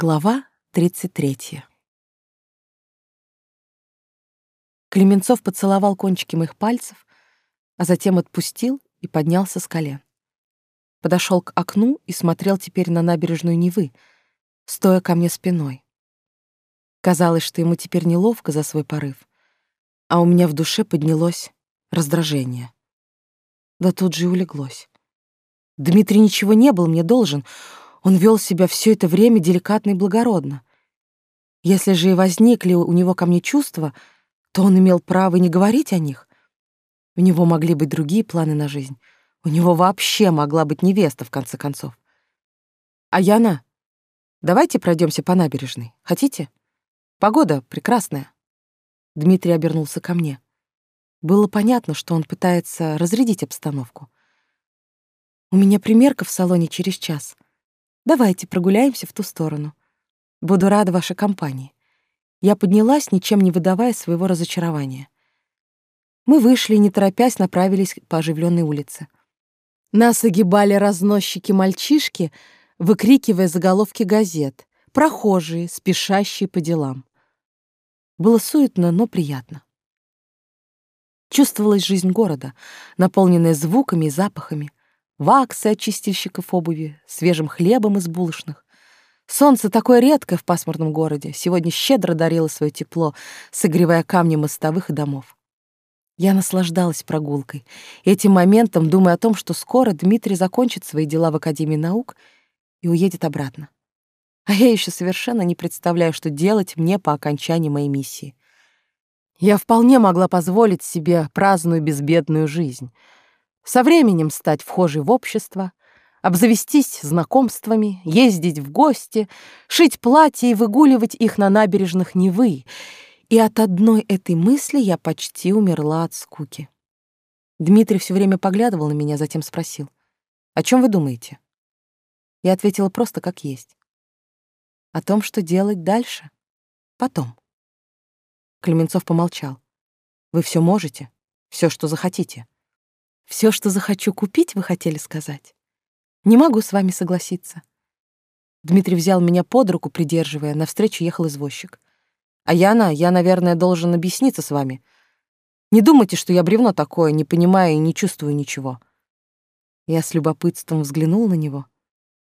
Глава 33. Клеменцов поцеловал кончики моих пальцев, а затем отпустил и поднялся с колен. Подошел к окну и смотрел теперь на набережную Невы, стоя ко мне спиной. Казалось, что ему теперь неловко за свой порыв, а у меня в душе поднялось раздражение. Да тут же и улеглось. Дмитрий ничего не был мне должен — он вел себя все это время деликатно и благородно. Если же и возникли у него ко мне чувства, то он имел право не говорить о них. У него могли быть другие планы на жизнь. У него вообще могла быть невеста, в конце концов. А Яна, давайте пройдемся по набережной. Хотите? Погода прекрасная. Дмитрий обернулся ко мне. Было понятно, что он пытается разрядить обстановку. У меня примерка в салоне через час — Давайте прогуляемся в ту сторону. Буду рада вашей компании. Я поднялась, ничем не выдавая своего разочарования. Мы вышли не торопясь, направились по оживленной улице. Нас огибали разносчики-мальчишки, выкрикивая заголовки газет, прохожие, спешащие по делам. Было суетно, но приятно. Чувствовалась жизнь города, наполненная звуками и запахами ваксы от чистильщиков обуви, свежим хлебом из булочных. Солнце такое редкое в пасмурном городе, сегодня щедро дарило свое тепло, согревая камни мостовых и домов. Я наслаждалась прогулкой, этим моментом думая о том, что скоро Дмитрий закончит свои дела в Академии наук и уедет обратно. А я еще совершенно не представляю, что делать мне по окончании моей миссии. Я вполне могла позволить себе праздную безбедную жизнь — со временем стать вхожей в общество, обзавестись знакомствами, ездить в гости, шить платья и выгуливать их на набережных Невы. И от одной этой мысли я почти умерла от скуки. Дмитрий все время поглядывал на меня, затем спросил, «О чем вы думаете?» Я ответила просто как есть. «О том, что делать дальше. Потом». Клеменцов помолчал. «Вы все можете, все, что захотите. Все, что захочу купить, вы хотели сказать? Не могу с вами согласиться. Дмитрий взял меня под руку, придерживая, навстречу ехал извозчик. А Яна, я, наверное, должен объясниться с вами. Не думайте, что я бревно такое, не понимаю и не чувствую ничего. Я с любопытством взглянул на него.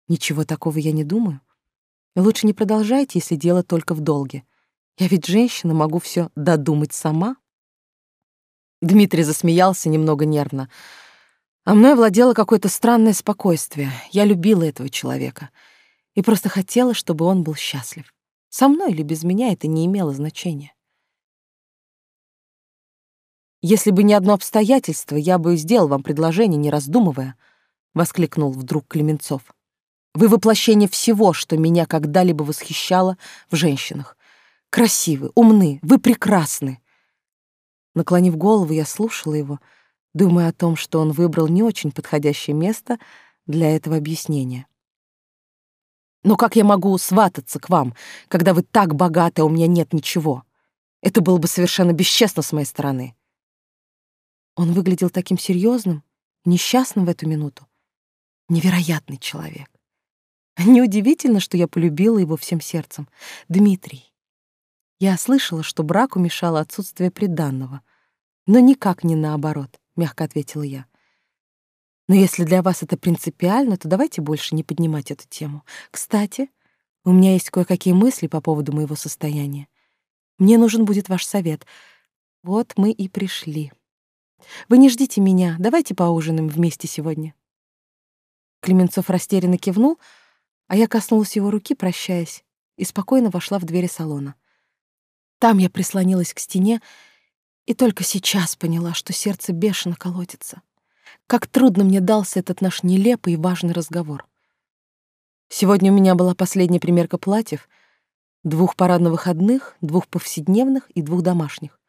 Ничего такого я не думаю. И лучше не продолжайте, если дело только в долге. Я ведь женщина, могу все додумать сама. Дмитрий засмеялся немного нервно. А мной владело какое-то странное спокойствие. Я любила этого человека и просто хотела, чтобы он был счастлив. Со мной или без меня это не имело значения. Если бы не одно обстоятельство, я бы сделал вам предложение, не раздумывая, воскликнул вдруг Клеменцов. Вы воплощение всего, что меня когда-либо восхищало в женщинах. Красивы, умны, вы прекрасны. Наклонив голову, я слушала его, думая о том, что он выбрал не очень подходящее место для этого объяснения. «Но как я могу свататься к вам, когда вы так богаты, а у меня нет ничего? Это было бы совершенно бесчестно с моей стороны». Он выглядел таким серьезным, несчастным в эту минуту. Невероятный человек. Неудивительно, что я полюбила его всем сердцем. Дмитрий, я слышала, что браку мешало отсутствие приданного, но никак не наоборот, мягко ответила я. Но если для вас это принципиально, то давайте больше не поднимать эту тему. Кстати, у меня есть кое-какие мысли по поводу моего состояния. Мне нужен будет ваш совет. Вот мы и пришли. Вы не ждите меня, давайте поужинаем вместе сегодня. Клеменцов растерянно кивнул, а я коснулась его руки, прощаясь, и спокойно вошла в двери салона. Там я прислонилась к стене и только сейчас поняла, что сердце бешено колотится. Как трудно мне дался этот наш нелепый и важный разговор. Сегодня у меня была последняя примерка платьев, двух парадно-выходных, двух повседневных и двух домашних.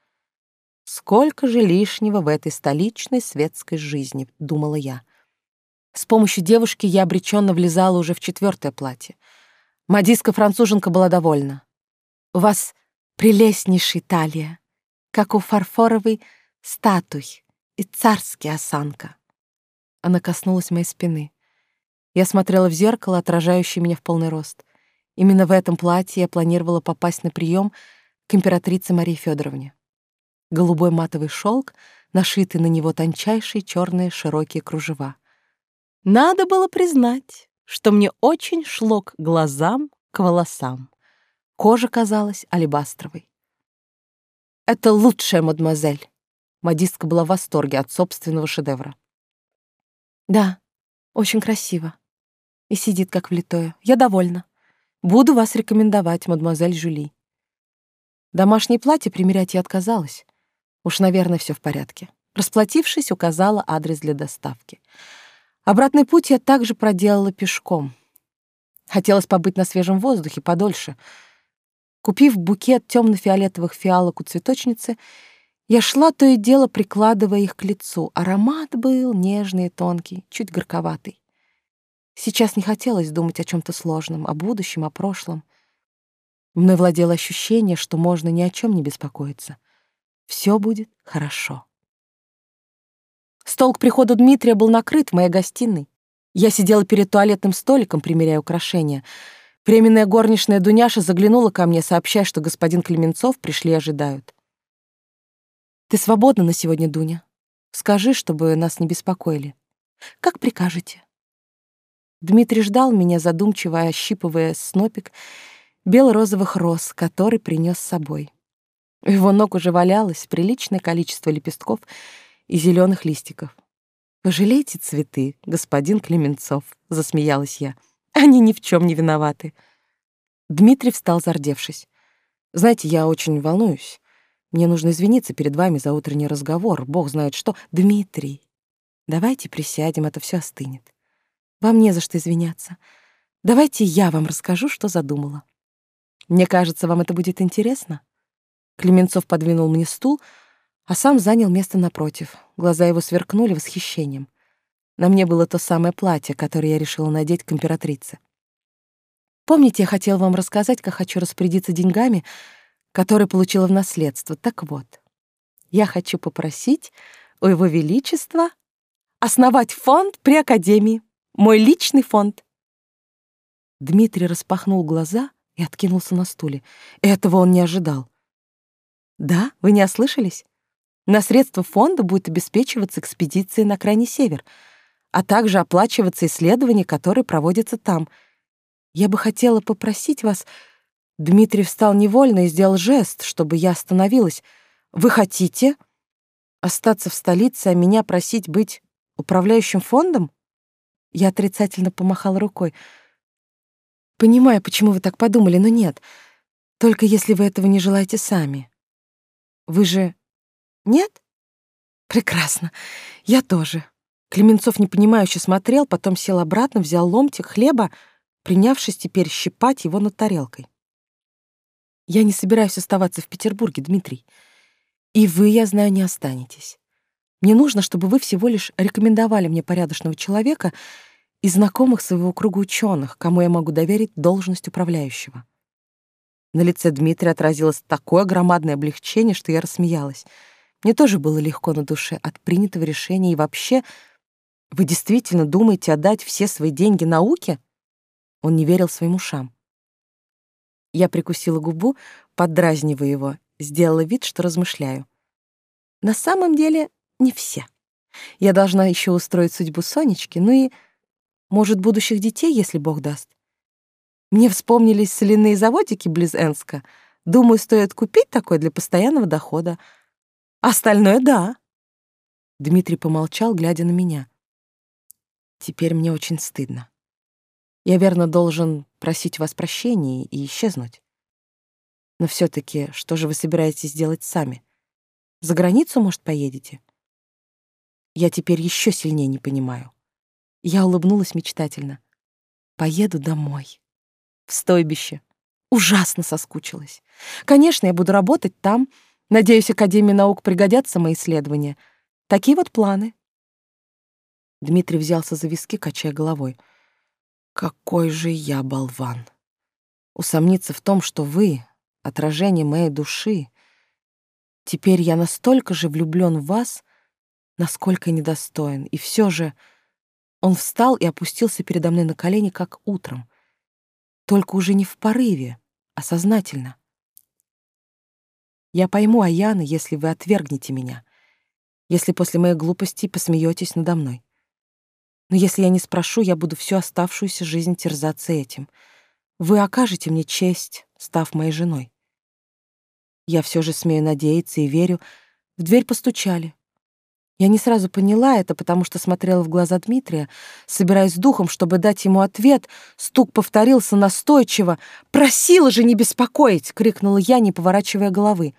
Сколько же лишнего в этой столичной светской жизни, думала я. С помощью девушки я обреченно влезала уже в четвертое платье. Мадиска-француженка была довольна. «У вас прелестнейший талия, как у фарфоровой статуй и царский осанка. Она коснулась моей спины. Я смотрела в зеркало, отражающее меня в полный рост. Именно в этом платье я планировала попасть на прием к императрице Марии Федоровне. Голубой матовый шелк, нашитый на него тончайшие черные широкие кружева. Надо было признать, что мне очень шло к глазам, к волосам. Кожа казалась алебастровой. «Это лучшая мадемуазель!» Модистка была в восторге от собственного шедевра. «Да, очень красиво. И сидит как влитое. Я довольна. Буду вас рекомендовать, мадемуазель Жюли». Домашнее платье примерять я отказалась. Уж, наверное, все в порядке. Расплатившись, указала адрес для доставки. Обратный путь я также проделала пешком. Хотелось побыть на свежем воздухе подольше. Купив букет темно-фиолетовых фиалок у цветочницы, я шла то и дело, прикладывая их к лицу. Аромат был нежный и тонкий, чуть горьковатый. Сейчас не хотелось думать о чем то сложном, о будущем, о прошлом. Мной владело ощущение, что можно ни о чем не беспокоиться. Все будет хорошо. Стол к приходу Дмитрия был накрыт в моей гостиной. Я сидела перед туалетным столиком, примеряя украшения. Временная горничная Дуняша заглянула ко мне, сообщая, что господин Клеменцов пришли и ожидают. «Ты свободна на сегодня, Дуня? Скажи, чтобы нас не беспокоили. Как прикажете?» Дмитрий ждал меня, задумчиво ощипывая снопик бело-розовых роз, который принес с собой. У его ног уже валялось приличное количество лепестков — и зеленых листиков. «Пожалейте цветы, господин Клеменцов», — засмеялась я. «Они ни в чем не виноваты». Дмитрий встал, зардевшись. «Знаете, я очень волнуюсь. Мне нужно извиниться перед вами за утренний разговор. Бог знает что. Дмитрий, давайте присядем, это все остынет. Вам не за что извиняться. Давайте я вам расскажу, что задумала. Мне кажется, вам это будет интересно». Клеменцов подвинул мне стул, — а сам занял место напротив. Глаза его сверкнули восхищением. На мне было то самое платье, которое я решила надеть к императрице. Помните, я хотела вам рассказать, как хочу распорядиться деньгами, которые получила в наследство? Так вот, я хочу попросить у Его Величества основать фонд при Академии, мой личный фонд. Дмитрий распахнул глаза и откинулся на стуле. Этого он не ожидал. «Да, вы не ослышались? На средства фонда будет обеспечиваться экспедиции на крайний север, а также оплачиваться исследования, которые проводятся там. Я бы хотела попросить вас... Дмитрий встал невольно и сделал жест, чтобы я остановилась. Вы хотите остаться в столице, а меня просить быть управляющим фондом? Я отрицательно помахала рукой. Понимаю, почему вы так подумали, но нет. Только если вы этого не желаете сами. Вы же нет? Прекрасно. Я тоже. Клеменцов непонимающе смотрел, потом сел обратно, взял ломтик хлеба, принявшись теперь щипать его над тарелкой. Я не собираюсь оставаться в Петербурге, Дмитрий. И вы, я знаю, не останетесь. Мне нужно, чтобы вы всего лишь рекомендовали мне порядочного человека и знакомых своего круга ученых, кому я могу доверить должность управляющего. На лице Дмитрия отразилось такое громадное облегчение, что я рассмеялась — мне тоже было легко на душе от принятого решения и вообще... Вы действительно думаете отдать все свои деньги науке? Он не верил своим ушам. Я прикусила губу, поддразнивая его, сделала вид, что размышляю. На самом деле, не все. Я должна еще устроить судьбу Сонечки, ну и, может, будущих детей, если Бог даст. Мне вспомнились соляные заводики близ Энска. Думаю, стоит купить такой для постоянного дохода — Остальное — да. Дмитрий помолчал, глядя на меня. Теперь мне очень стыдно. Я верно должен просить вас прощения и исчезнуть. Но все таки что же вы собираетесь делать сами? За границу, может, поедете? Я теперь еще сильнее не понимаю. Я улыбнулась мечтательно. Поеду домой. В стойбище. Ужасно соскучилась. Конечно, я буду работать там, Надеюсь, Академии наук пригодятся мои исследования. Такие вот планы. Дмитрий взялся за виски, качая головой. Какой же я болван. Усомниться в том, что вы — отражение моей души. Теперь я настолько же влюблён в вас, насколько недостоин. И все же он встал и опустился передо мной на колени, как утром. только уже не в порыве, а сознательно. Я пойму Аяна, если вы отвергнете меня, если после моей глупости посмеетесь надо мной. Но если я не спрошу, я буду всю оставшуюся жизнь терзаться этим. Вы окажете мне честь, став моей женой. Я все же смею надеяться и верю. В дверь постучали. Я не сразу поняла это, потому что смотрела в глаза Дмитрия, собираясь с духом, чтобы дать ему ответ. Стук повторился настойчиво. «Просила же не беспокоить!» — крикнула я, не поворачивая головы.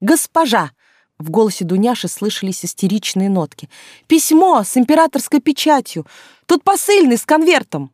«Госпожа!» — в голосе Дуняши слышались истеричные нотки. «Письмо с императорской печатью! Тут посыльный с конвертом!»